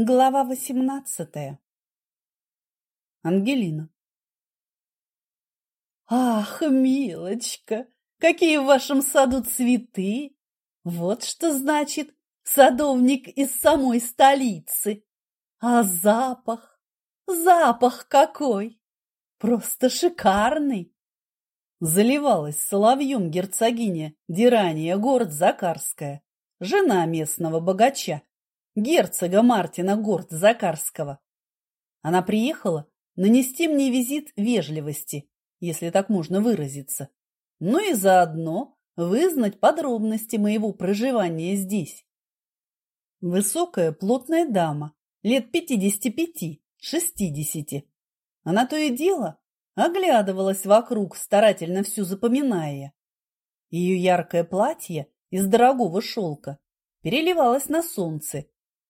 Глава восемнадцатая. Ангелина. Ах, милочка, какие в вашем саду цветы! Вот что значит садовник из самой столицы. А запах, запах какой! Просто шикарный! Заливалась соловьем герцогиня Дирания город Закарская, жена местного богача герцога Мартина Горд-Закарского. Она приехала нанести мне визит вежливости, если так можно выразиться, ну и заодно вызнать подробности моего проживания здесь. Высокая плотная дама, лет пятидесяти пяти, шестидесяти. Она то и дело оглядывалась вокруг, старательно всю запоминая. Ее яркое платье из дорогого шелка переливалось на солнце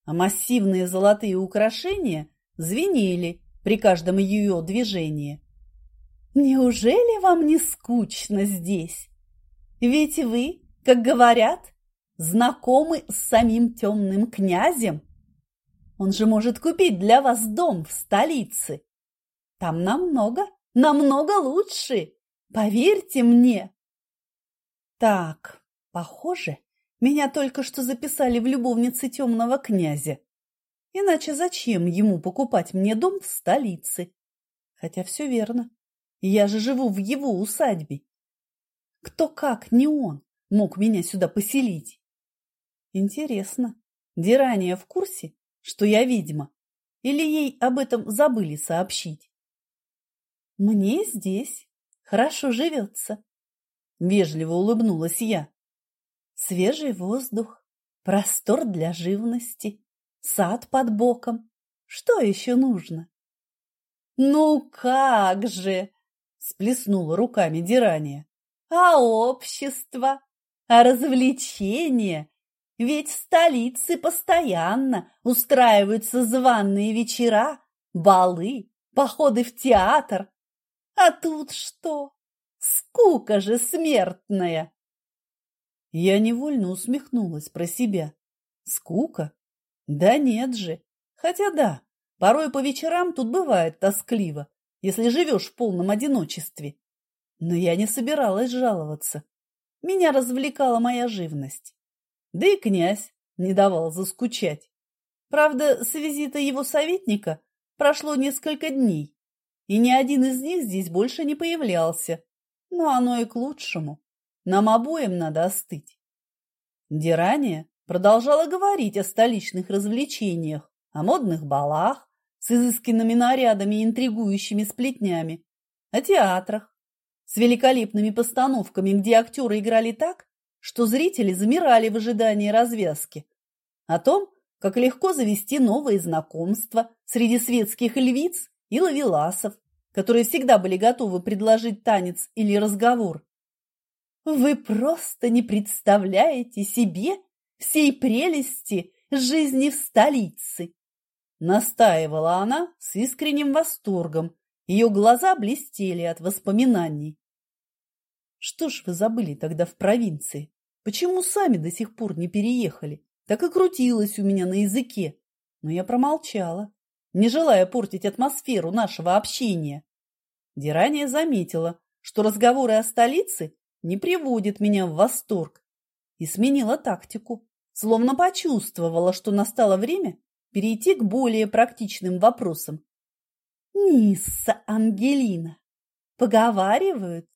а массивные золотые украшения звенели при каждом ее движении. «Неужели вам не скучно здесь? Ведь вы, как говорят, знакомы с самим темным князем. Он же может купить для вас дом в столице. Там намного, намного лучше, поверьте мне». Так, похоже, меня только что записали в любовнице темного князя. Иначе зачем ему покупать мне дом в столице? Хотя все верно. Я же живу в его усадьбе. Кто как, не он, мог меня сюда поселить. Интересно, Дирания в курсе, что я ведьма? Или ей об этом забыли сообщить? Мне здесь хорошо живется. Вежливо улыбнулась я. Свежий воздух, простор для живности, сад под боком. Что еще нужно? Ну как же! Сплеснула руками Дирания. А общество? А развлечения? Ведь в столице постоянно устраиваются званные вечера, балы, походы в театр. А тут что? Скука же смертная! Я невольно усмехнулась про себя. Скука? Да нет же. Хотя да, порой по вечерам тут бывает тоскливо, если живешь в полном одиночестве. Но я не собиралась жаловаться. Меня развлекала моя живность. Да и князь не давал заскучать. Правда, с визита его советника прошло несколько дней, и ни один из них здесь больше не появлялся. Но оно и к лучшему. Нам обоим надо остыть. Дирания продолжала говорить о столичных развлечениях, о модных балах с изысканными нарядами и интригующими сплетнями, о театрах с великолепными постановками, где актеры играли так, что зрители замирали в ожидании развязки, о том, как легко завести новые знакомства среди светских львиц и лавеласов, которые всегда были готовы предложить танец или разговор, вы просто не представляете себе всей прелести жизни в столице. Настаивала она с искренним восторгом. Ее глаза блестели от воспоминаний. Что ж вы забыли тогда в провинции? Почему сами до сих пор не переехали? Так и крутилось у меня на языке. Но я промолчала, не желая портить атмосферу нашего общения. Дирания заметила, что разговоры о столице не приводит меня в восторг, и сменила тактику, словно почувствовала, что настало время перейти к более практичным вопросам. «Нисса Ангелина, поговаривают,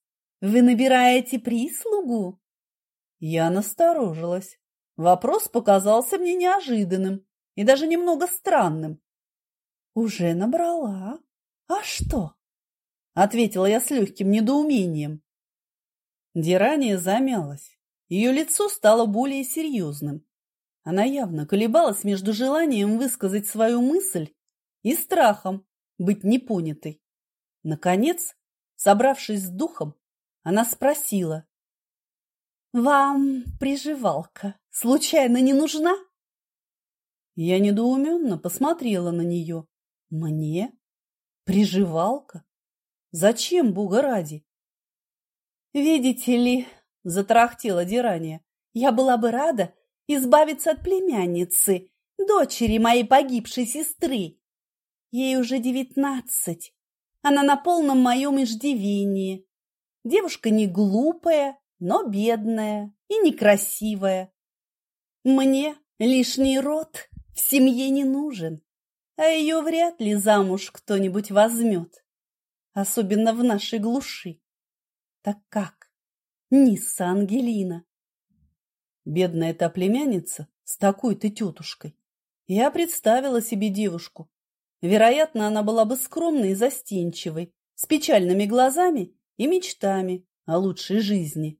вы набираете прислугу?» Я насторожилась. Вопрос показался мне неожиданным и даже немного странным. «Уже набрала. А что?» — ответила я с легким недоумением. Дирания замялась. Ее лицо стало более серьезным. Она явно колебалась между желанием высказать свою мысль и страхом быть непонятой. Наконец, собравшись с духом, она спросила. «Вам приживалка случайно не нужна?» Я недоуменно посмотрела на нее. «Мне? Приживалка? Зачем, Бога ради?» «Видите ли, — затрахтела Дирания, — я была бы рада избавиться от племянницы, дочери моей погибшей сестры. Ей уже девятнадцать. Она на полном моем иждивении. Девушка не глупая, но бедная и некрасивая. Мне лишний род в семье не нужен, а ее вряд ли замуж кто-нибудь возьмет, особенно в нашей глуши. Так как? Нисса Ангелина. Бедная та племянница с такой-то тетушкой. Я представила себе девушку. Вероятно, она была бы скромной и застенчивой, с печальными глазами и мечтами о лучшей жизни.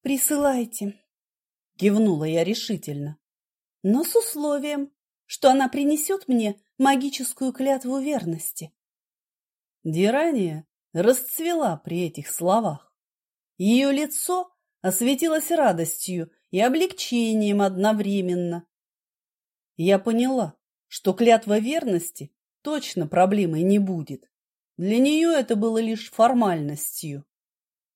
«Присылайте», — кивнула я решительно, но с условием, что она принесет мне магическую клятву верности. Дирания расцвела при этих словах. Ее лицо осветилось радостью и облегчением одновременно. Я поняла, что клятва верности точно проблемой не будет. Для нее это было лишь формальностью.